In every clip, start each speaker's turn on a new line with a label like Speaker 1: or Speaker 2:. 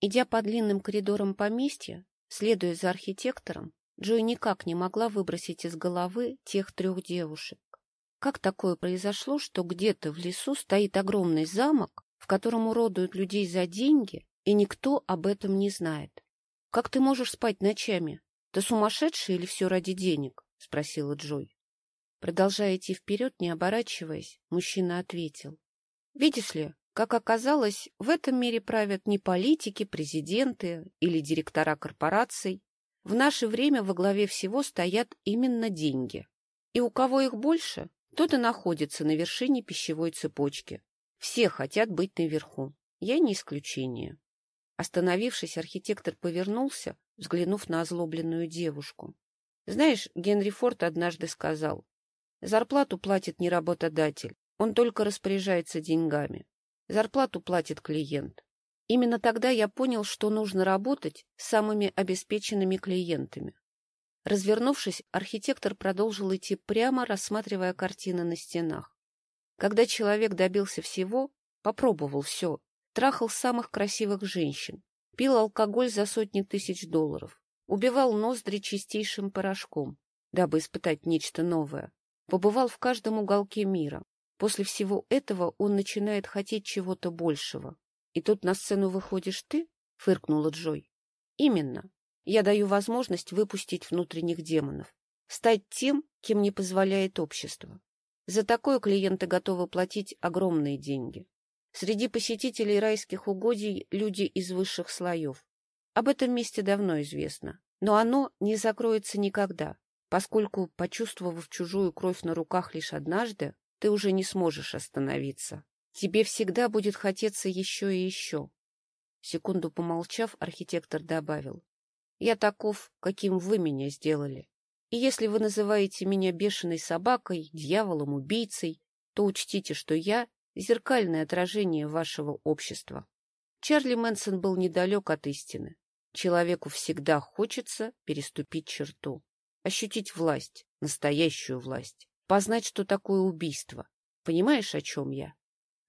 Speaker 1: Идя по длинным коридорам поместья, следуя за архитектором, Джой никак не могла выбросить из головы тех трех девушек. Как такое произошло, что где-то в лесу стоит огромный замок, в котором уродуют людей за деньги, и никто об этом не знает? Как ты можешь спать ночами? Ты сумасшедший или все ради денег? — спросила Джой. Продолжая идти вперед, не оборачиваясь, мужчина ответил. — Видишь ли, как оказалось, в этом мире правят не политики, президенты или директора корпораций. В наше время во главе всего стоят именно деньги. И у кого их больше, тот и находится на вершине пищевой цепочки. Все хотят быть наверху. Я не исключение. Остановившись, архитектор повернулся, взглянув на озлобленную девушку. Знаешь, Генри Форд однажды сказал, зарплату платит не работодатель, он только распоряжается деньгами. Зарплату платит клиент. Именно тогда я понял, что нужно работать с самыми обеспеченными клиентами. Развернувшись, архитектор продолжил идти прямо, рассматривая картины на стенах. Когда человек добился всего, попробовал все, трахал самых красивых женщин, пил алкоголь за сотни тысяч долларов, убивал ноздри чистейшим порошком, дабы испытать нечто новое, побывал в каждом уголке мира. После всего этого он начинает хотеть чего-то большего. И тут на сцену выходишь ты? — фыркнула Джой. — Именно. Я даю возможность выпустить внутренних демонов, стать тем, кем не позволяет общество. За такое клиенты готовы платить огромные деньги. Среди посетителей райских угодий люди из высших слоев. Об этом месте давно известно, но оно не закроется никогда, поскольку, почувствовав чужую кровь на руках лишь однажды, ты уже не сможешь остановиться. Тебе всегда будет хотеться еще и еще. Секунду помолчав, архитектор добавил. Я таков, каким вы меня сделали. И если вы называете меня бешеной собакой, дьяволом, убийцей, то учтите, что я — зеркальное отражение вашего общества. Чарли Мэнсон был недалек от истины. Человеку всегда хочется переступить черту, ощутить власть, настоящую власть, познать, что такое убийство. Понимаешь, о чем я?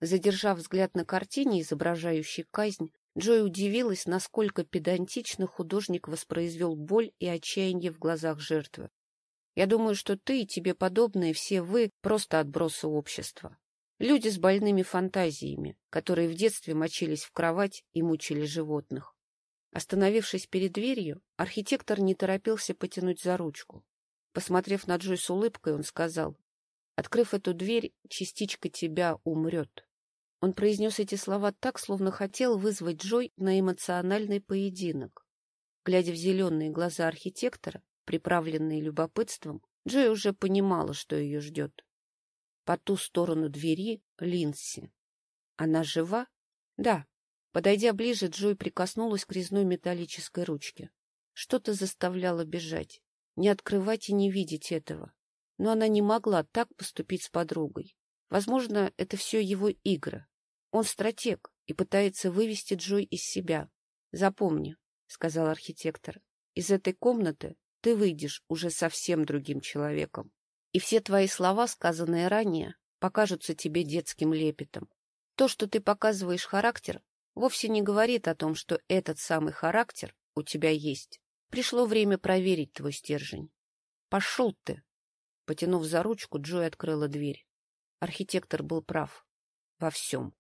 Speaker 1: Задержав взгляд на картине, изображающей казнь, Джой удивилась, насколько педантично художник воспроизвел боль и отчаяние в глазах жертвы. «Я думаю, что ты и тебе подобные, все вы, просто отбросы общества. Люди с больными фантазиями, которые в детстве мочились в кровать и мучили животных». Остановившись перед дверью, архитектор не торопился потянуть за ручку. Посмотрев на Джой с улыбкой, он сказал, «Открыв эту дверь, частичка тебя умрет». Он произнес эти слова так, словно хотел вызвать Джой на эмоциональный поединок. Глядя в зеленые глаза архитектора, приправленные любопытством, Джой уже понимала, что ее ждет. По ту сторону двери Линси. Она жива? Да. Подойдя ближе, Джой прикоснулась к резной металлической ручке. Что-то заставляло бежать, не открывать и не видеть этого. Но она не могла так поступить с подругой. Возможно, это все его игра. Он стратег и пытается вывести Джой из себя. Запомни, — сказал архитектор, — из этой комнаты ты выйдешь уже совсем другим человеком. И все твои слова, сказанные ранее, покажутся тебе детским лепетом. То, что ты показываешь характер, вовсе не говорит о том, что этот самый характер у тебя есть. Пришло время проверить твой стержень. Пошел ты! Потянув за ручку, Джой открыла дверь. Архитектор был прав. Во всем.